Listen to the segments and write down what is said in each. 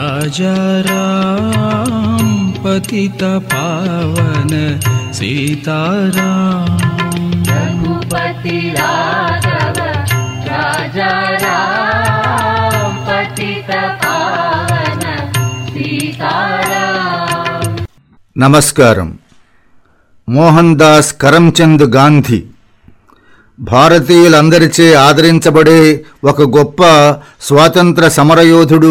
राजा राम पतित पावन सीताराम रघुपति राघव राजा राम पतित पावन सीताराम నమస్కారం మోహన్ దాస్ కరంచంద్ గాంధీ భారతీయులందరిచే ఆదరించబడే ఒక గొప్ప స్వాతంత్ర సమరయోధుడు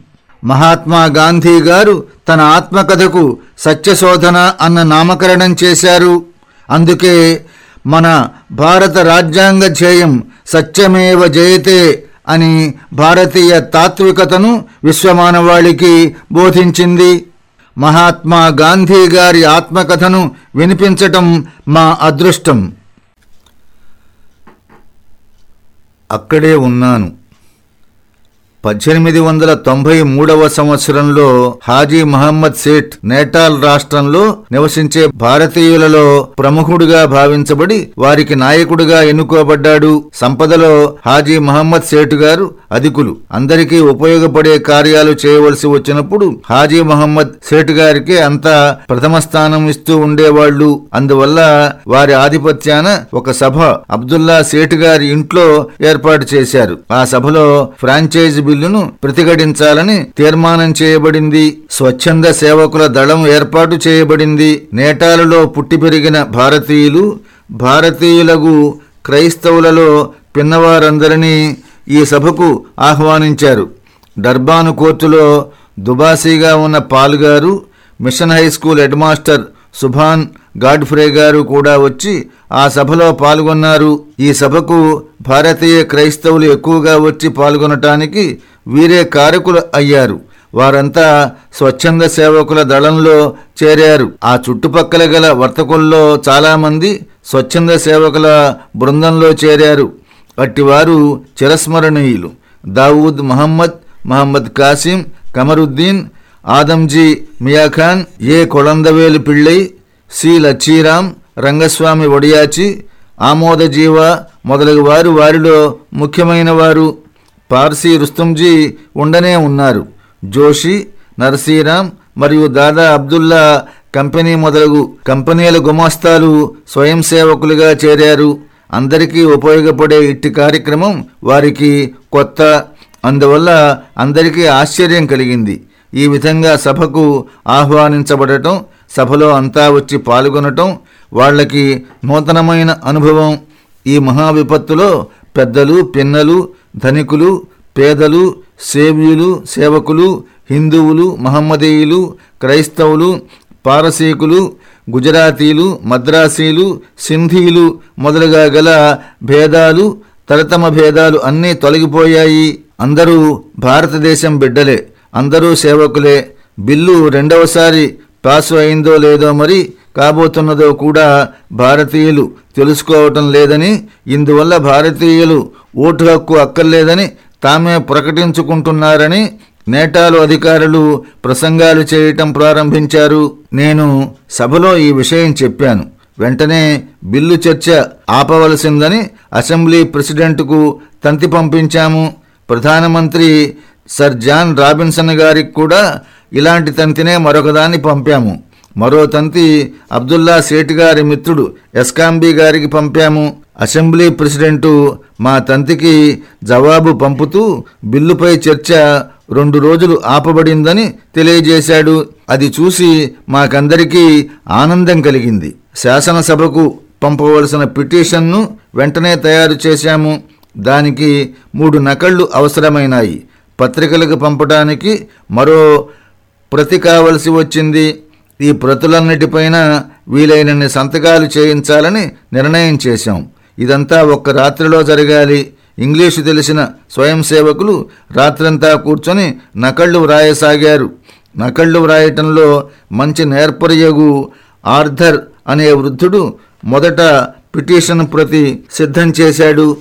మహాత్మా గాంధీ గారు తన ఆత్మకథకు సత్యశోధన అన్న నామకరణం చేశారు. అందుకే మన భారత రాజ్యాంగ ధ్యేయం సత్యమేవ జయతే అని భారతీయ తాత్వికతను విశ్వమానవాళికి బోధించింది. మహాత్మా గాంధీ గారి ఆత్మకథను వినిపించటం మా అదృష్టం. అక్కడే ఉన్నాను. పద్దెనిమిది వందల తొంభై మూడవ సంవత్సరంలో హాజీ మహమ్మద్ సేఠ్ నేటాల్ రాష్ట్రంలో నివసించే భారతీయులలో ప్రముఖుడుగా భావించబడి వారికి నాయకుడిగా ఎన్నుకోబడ్డాడు. సంపదలో హాజీ మహమ్మద్ సేఠ్ గారు అధికులు. అందరికీ ఉపయోగపడే కార్యాలు చేయవలసి వచ్చినప్పుడు హాజీ మహమ్మద్ సేఠ్ గారికి అంతా ప్రథమ స్థానం ఇస్తూ ఉండేవాళ్ళు అందువల్ల వారి ఆధిపత్యాన ఒక సభ అబ్దుల్లా సేఠ్ గారి ఇంట్లో ఏర్పాటు చేశారు. ఆ సభలో ఫ్రాంచైజ్ బిల్లును ప్రతిఘటించాలని తీర్మానం చేయబడింది. స్వచ్ఛంద సేవకుల దళం ఏర్పాటు చేయబడింది. నేటాలలో పుట్టి పెరిగిన భారతీయులు భారతీయులకు క్రైస్తవులలో పిన్నవారందరినీ ఈ సభకు ఆహ్వానించారు. డర్బాను కోర్టులో దుబాసీగా ఉన్న పాల్గారు mission high school head master Subhan Godfrey గారు కూడా వచ్చి ఆ సభలో పాల్గొన్నారు. ఈ సభకు భారతీయ క్రైస్తవులు ఎక్కువగా వచ్చి పాల్గొనటానికి వీరే కారకులు అయ్యారు. వారంతా స్వచ్ఛంద సేవకుల దళంలో చేరారు. ఆ చుట్టుపక్కల గల వర్తకుల్లో చాలామంది స్వచ్ఛంద సేవకుల బృందంలో చేరారు. అట్టివారు చిరస్మరణీయులు. దావూద్ మహమ్మద్ మహమ్మద్ కాసిం కమరుద్దీన్ ఆదంజీ మియాఖాన్ ఏ కొళందవేలు పిళ్ళై సి లచ్చీరాం రంగస్వామి ఒడియాచి ఆమోదజీవ మొదలగు వారు వారిలో ముఖ్యమైన వారు. పార్సీ రుస్తుంజీ ఉండనే ఉన్నారు. జోషి నరసీరాం మరియు దాదా అబ్దుల్లా కంపెనీ మొదలగు కంపెనీల గుమాస్తాలు స్వయం సేవకులుగా చేరారు. అందరికీ ఉపయోగపడే ఇట్టి కార్యక్రమం వారికి కొత్త. అందువల్ల అందరికీ ఆశ్చర్యం కలిగింది. ఈ విధంగా సభకు ఆహ్వానించబడటం సభలో అంతా వచ్చి పాల్గొనటం వాళ్ళకి నూతనమైన అనుభవం. ఈ మహావిపత్తులో పెద్దలు పిన్నలు ధనికులు పేదలు సేవ్యులు సేవకులు హిందువులు మహమ్మదీయులు క్రైస్తవులు పారసీకులు గుజరాతీలు మద్రాసీలు సింధీలు మొదలుగా గల భేదాలు తరతమ భేదాలు అన్నీ తొలగిపోయాయి. అందరూ భారతదేశం బిడ్డలే. అందరూ సేవకులే. బిల్లు రెండవసారి పాసు అయిందో లేదో మరి కాబోతున్నదో కూడా భారతీయులు తెలుసుకోవటం లేదని ఇందువల్ల భారతీయులు ఓటు హక్కు అక్కర్లేదని తామే ప్రకటించుకుంటున్నారని నేటాలు అధికారులు ప్రసంగాలు చేయటం ప్రారంభించారు. నేను సభలో ఈ విషయం చెప్పాను. వెంటనే బిల్లు చర్చ ఆపవలసిందని అసెంబ్లీ ప్రెసిడెంట్కు తంతి పంపించాము. ప్రధానమంత్రి సర్ జాన్ రాబిన్సన్ గారికి కూడా ఇలాంటి తంతినే మరొకదాన్ని పంపాము. మరో తంతి అబ్దుల్లా సేట్ గారి మిత్రుడు ఎస్కాంబీ గారికి పంపాము. అసెంబ్లీ ప్రెసిడెంటు మా తంతికి జవాబు పంపుతూ బిల్లుపై చర్చ రెండు రోజులు ఆపబడిందని తెలియజేశాడు. అది చూసి మాకందరికీ ఆనందం కలిగింది. శాసనసభకు పంపవలసిన పిటిషన్ను వెంటనే తయారు చేశాము. దానికి మూడు నకళ్ళు అవసరమైనాయి. పత్రికలకు పంపడానికి మరో ప్రతి కావలసి వచ్చింది. ఈ ప్రతులన్నిటిపైన వీలైనన్ని సంతకాలు చేయించాలని నిర్ణయం చేశాం. ఇదంతా ఒక్క రాత్రిలో జరగాలి. ఇంగ్లీషు తెలిసిన స్వయం సేవకులు రాత్రంతా కూర్చొని నకళ్ళు వ్రాయసాగారు. నకళ్ళు వ్రాయటంలో మంచి నేర్పర్యగు ఆర్థర్ అనే వృద్ధుడు మొదట పిటిషన్ ప్రతి సిద్ధం చేశాడు.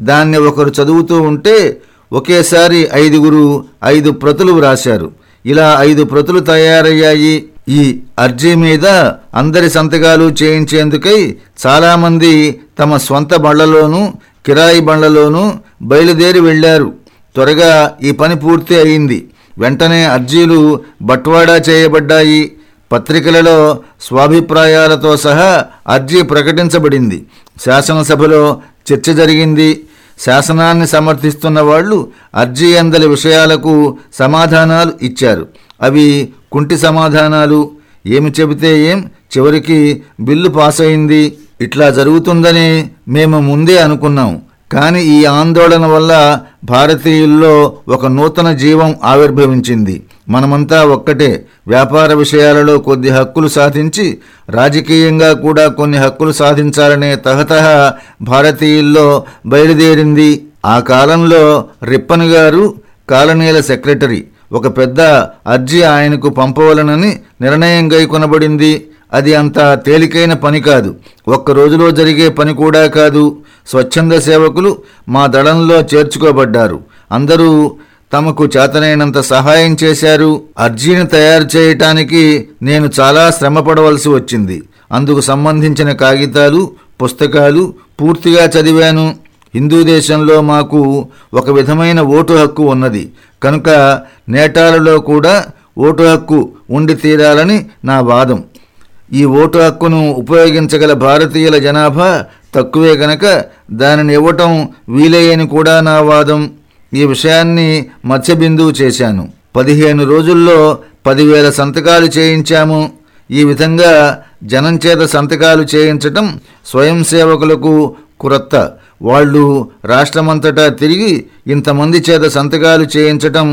దాన్ని ఒకరు చదువుతూ ఉంటే ఒకేసారి ఐదుగురు ఐదు ప్రతులు వ్రాశారు. ఇలా ఐదు ప్రతులు తయారయ్యాయి. ఈ అర్జీ మీద అందరి సంతకాలు చేయించేందుకై చాలామంది తమ స్వంత బండ్లలోనూ కిరాయి బండ్లలోనూ బయలుదేరి వెళ్ళారు త్వరగా ఈ పని పూర్తి అయింది. వెంటనే అర్జీలు బట్వాడా చేయబడ్డాయి. పత్రికలలో స్వాభిప్రాయాలతో సహా అర్జీ ప్రకటించబడింది. శాసనసభలో చర్చ జరిగింది. శాసనాన్ని సమర్థిస్తున్న వాళ్ళు అర్జీ అందలి విషయాలకు సమాధానాలు ఇచ్చారు. అవి కుంటి సమాధానాలు. ఏమి చెబితే ఏం చివరికి బిల్లు పాస్ అయింది ఇట్లా జరుగుతుందని మేము ముందే అనుకున్నాం. కానీ ఈ ఆందోళన వల్ల భారతీయుల్లో ఒక నూతన జీవం ఆవిర్భవించింది. మనమంతా ఒక్కటే. వ్యాపార విషయాలలో కొద్ది హక్కులు సాధించి రాజకీయంగా కూడా కొన్ని హక్కులు సాధించాలనే తహతహ భారతీయుల్లో బయలుదేరింది ఆ కాలంలో రిప్పన్ గారు కాలనీల సెక్రటరీ. ఒక పెద్ద అర్జీ ఆయనకు పంపవలనని నిర్ణయం గైకొనబడింది అది అంత తేలికైన పని కాదు. ఒక్క రోజులో జరిగే పని కూడా కాదు. స్వచ్ఛంద సేవకులు మా దళంలో చేర్చుకోబడ్డారు. అందరూ తమకు చేతనైనంత సహాయం చేశారు. అర్జీని తయారు చేయటానికి నేను చాలా శ్రమపడవలసి వచ్చింది. అందుకు సంబంధించిన కాగితాలు పుస్తకాలు పూర్తిగా చదివాను. హిందూ దేశంలో మాకు ఒక విధమైన ఓటు హక్కు ఉన్నది. కనుక నేటాలలో కూడా ఓటు హక్కు ఉండి తీరాలని నా వాదం. ఈ ఓటు హక్కును ఉపయోగించగల భారతీయుల జనాభా తక్కువే గనక దానిని ఇవ్వటం వీలయ్యని కూడా నా వాదం. ఈ విషయాన్ని మత్స్యబిందువు చేశాను. పదిహేను రోజుల్లో పదివేల సంతకాలు చేయించాము. ఈ విధంగా జనం చేత సంతకాలు చేయించటం స్వయం సేవకులకు కురత్త వాళ్ళు రాష్ట్రమంతటా తిరిగి ఇంతమంది చేత సంతకాలు చేయించటం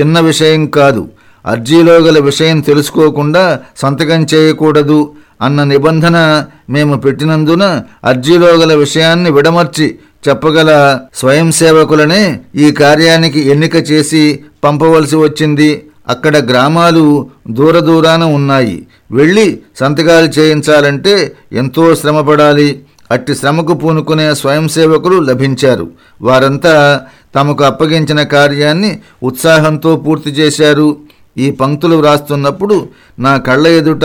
చిన్న విషయం కాదు. అర్జీలో గల విషయం తెలుసుకోకుండా సంతకం చేయకూడదు అన్న నిబంధన మేము పెట్టినందున అర్జీలో గల విషయాన్ని విడమర్చి చెప్పగల స్వయం సేవకులనే ఈ కార్యానికి ఎన్నిక చేసి పంపవలసి వచ్చింది. అక్కడ గ్రామాలు దూర దూరాన ఉన్నాయి. వెళ్ళి సంతకాలు చేయించాలంటే ఎంతో శ్రమపడాలి అట్టి శ్రమకు పూనుకునే స్వయం సేవకులు లభించారు. వారంతా తమకు అప్పగించిన కార్యాన్ని ఉత్సాహంతో పూర్తి చేశారు. ఈ పంక్తులు వ్రాస్తున్నప్పుడు నా కళ్ళ ఎదుట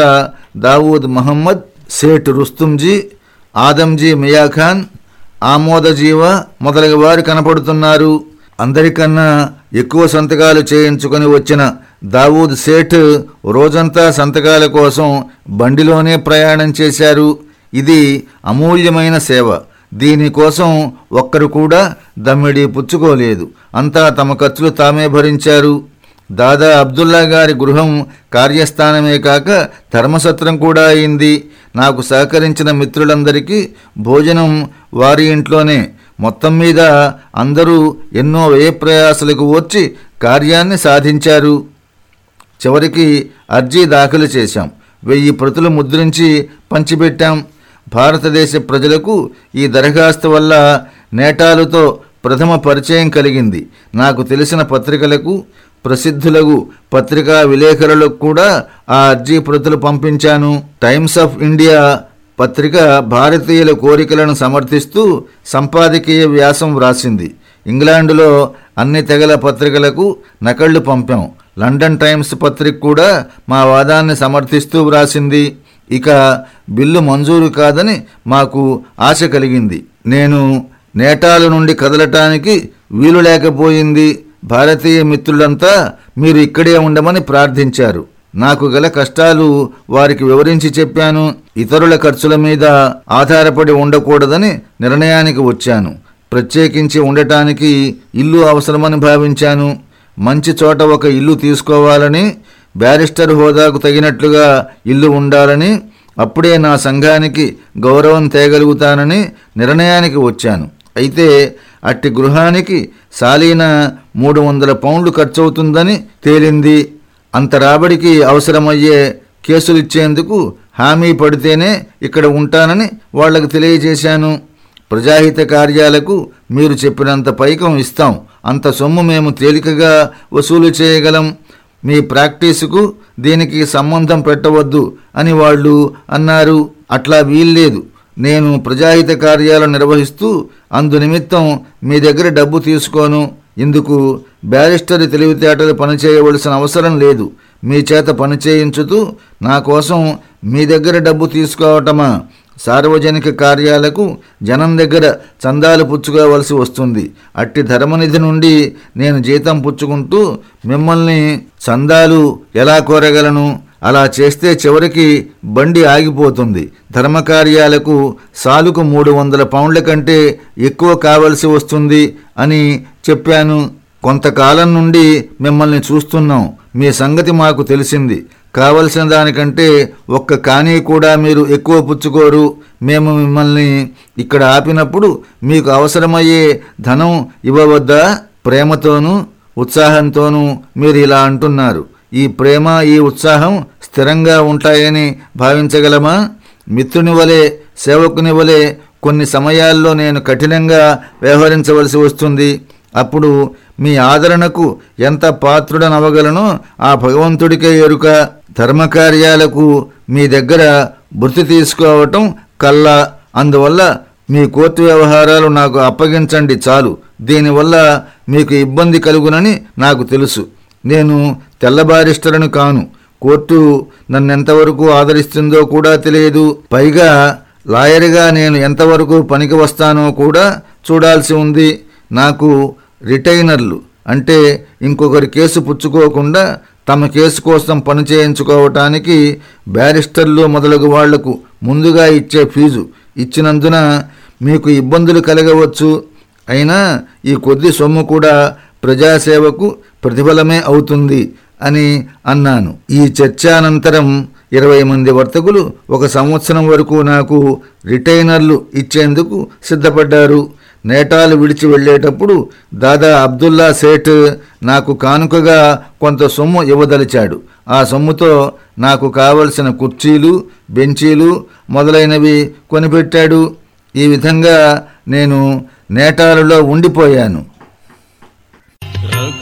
దావూద్ మహమ్మద్ సేట్ రుస్తుంజీ ఆదంజీ మియాఖాన్ ఆమోదజీవ మొదలగు వారు కనపడుతున్నారు. అందరికన్నా ఎక్కువ సంతకాలు చేయించుకొని వచ్చిన దావూద్ సేఠ్ రోజంతా సంతకాల కోసం బండిలోనే ప్రయాణం చేశారు. ఇది అమూల్యమైన సేవ. దీనికోసం ఒక్కరు కూడా దమ్మిడి పుచ్చుకోలేదు. అంతా తమ ఖర్చులు తామే భరించారు. దాదా అబ్దుల్లా గారి గృహం కార్యస్థానమే కాక ధర్మసత్రం కూడా అయింది. నాకు సహకరించిన మిత్రులందరికీ భోజనం వారి ఇంట్లోనే. మొత్తం మీద అందరూ ఎన్నో వ్యయప్రయాసలకు వచ్చి కార్యాన్ని సాధించారు. చివరికి అర్జీ దాఖలు చేశాం. వెయ్యి ప్రతులు ముద్రించి పంచిపెట్టాం. భారతదేశ ప్రజలకు ఈ దరఖాస్తు వల్ల నేటాలతో ప్రథమ పరిచయం కలిగింది. నాకు తెలిసిన పత్రికలకు ప్రసిద్ధులకు పత్రికా విలేకరులకు కూడా ఆ అర్జీ ప్రతులు పంపించాను. టైమ్స్ ఆఫ్ ఇండియా పత్రిక భారతీయుల కోరికలను సమర్థిస్తూ సంపాదకీయ వ్యాసం వ్రాసింది. ఇంగ్లాండులో అన్ని తెగల పత్రికలకు నకళ్ళు పంపాం. లండన్ టైమ్స్ పత్రిక కూడా మా వాదాన్ని సమర్థిస్తూ వ్రాసింది. ఇక బిల్లు మంజూరు కాదని మాకు ఆశ కలిగింది. నేను నేటాల నుండి కదలటానికి వీలు లేకపోయింది. భారతీయ మిత్రులంతా మీరు ఇక్కడే ఉండమని ప్రార్థించారు. నాకు గల కష్టాలు వారికి వివరించి చెప్పాను. ఇతరుల ఖర్చుల మీద ఆధారపడి ఉండకూడదని నిర్ణయానికి వచ్చాను. ప్రత్యేకించి ఉండటానికి ఇల్లు అవసరమని భావించాను. మంచి చోట ఒక ఇల్లు తీసుకోవాలని బ్యారిస్టర్ హోదాకు తగినట్లుగా ఇల్లు ఉండాలని అప్పుడే నా సంఘానికి గౌరవం తేగలుగుతానని నిర్ణయానికి వచ్చాను. అయితే అట్టి గృహానికి సాలీన మూడు వందల పౌండ్లు ఖర్చవుతుందని తేలింది. అంత రాబడికి అవసరమయ్యే కేసులిచ్చేందుకు హామీ పడితేనే ఇక్కడ ఉంటానని వాళ్ళకు తెలియజేశాను. ప్రజాహిత కార్యాలకు మీరు చెప్పినంత పైకం ఇస్తాం. అంత సొమ్ము మేము తేలికగా వసూలు చేయగలం. మీ ప్రాక్టీసుకు దీనికి సంబంధం పెట్టవద్దు అని వాళ్ళు అన్నారు. అట్లా వీల్లేదు. నేను ప్రజాహిత కార్యాలు నిర్వహిస్తూ అందు నిమిత్తం మీ దగ్గర డబ్బు తీసుకోను. ఇందుకు బ్యారిస్టర్ తెలివితేటలు పనిచేయవలసిన అవసరం లేదు. మీ చేత పనిచేయించుతూ నా కోసం మీ దగ్గర డబ్బు తీసుకోవటమా? సార్వజనిక కార్యాలకు జనం దగ్గర చందాలు పుచ్చుకోవలసి వస్తుంది. అట్టి ధర్మనిధి నుండి నేను జీతం పుచ్చుకుంటూ మిమ్మల్ని చందాలు ఎలా కోరగలను? అలా చేస్తే చివరికి బండి ఆగిపోతుంది. ధర్మకార్యాలకు సాలుకు మూడు వందల పౌండ్ల కంటే ఎక్కువ కావలసి వస్తుంది అని చెప్పాను. కొంతకాలం నుండి మిమ్మల్ని చూస్తున్నాం. మీ సంగతి మాకు తెలిసింది. కావలసిన దానికంటే ఒక్క కానీ కూడా మీరు ఎక్కువ పుచ్చుకోరు. మేము మిమ్మల్ని ఇక్కడ ఆపినప్పుడు మీకు అవసరమయ్యే ధనం ఇవ్వవద్దా? ప్రేమతోనూ ఉత్సాహంతోనూ మీరు ఇలా అంటున్నారు. ఈ ప్రేమ ఈ ఉత్సాహం స్థిరంగా ఉంటాయని భావించగలమా? మిత్రుని వలె సేవకుని వలె కొన్ని సమయాల్లో నేను కఠినంగా వ్యవహరించవలసి వస్తుంది. అప్పుడు మీ ఆదరణకు ఎంత పాత్రుడనవగలనో? ఆ భగవంతుడికే ఎరుక ధర్మకార్యాలకు మీ దగ్గర భృతి తీసుకోవటం కల్లా. అందువల్ల మీ కోర్టు వ్యవహారాలు నాకు అప్పగించండి చాలు. దీనివల్ల మీకు ఇబ్బంది కలుగునని నాకు తెలుసు. నేను తెల్లబారిస్టరను కాను. కోర్టు నన్నెంతవరకు ఆదరిస్తుందో కూడా తెలియదు. పైగా లాయర్గా నేను ఎంతవరకు పనికి వస్తానో కూడా చూడాల్సి ఉంది. నాకు రిటైనర్లు అంటే ఇంకొకరి కేసు పుచ్చుకోకుండా తమ కేసు కోసం పని చేయించుకోవటానికి బ్యారిస్టర్లు మొదలగు వాళ్ళకు ముందుగా ఇచ్చే ఫీజు ఇచ్చినందున మీకు ఇబ్బందులు కలగవచ్చు. అయినా ఈ కొద్ది సొమ్ము కూడా ప్రజాసేవకు ప్రతిఫలమే అవుతుంది. అని అన్నాను. ఈ చర్చానంతరం ఇరవై మంది వర్తకులు ఒక సంవత్సరం వరకు నాకు రిటైనర్లు ఇచ్చేందుకు సిద్ధపడ్డారు. నేటాలు విడిచి వెళ్ళేటప్పుడు దాదా అబ్దుల్లా సేఠ్ నాకు కానుకగా కొంత సొమ్ము ఇవ్వదలిచాడు. ఆ సొమ్ముతో నాకు కావలసిన కుర్చీలు బెంచీలు మొదలైనవి కొనిపెట్టాడు. ఈ విధంగా నేను నేటాలలో ఉండిపోయాను.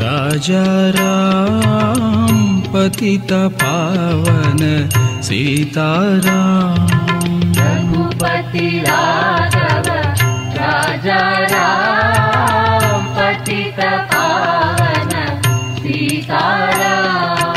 राजा राम पतित पावन सीताराम। रघुपति राघव राजा राम पतित पावन सीता सीताराम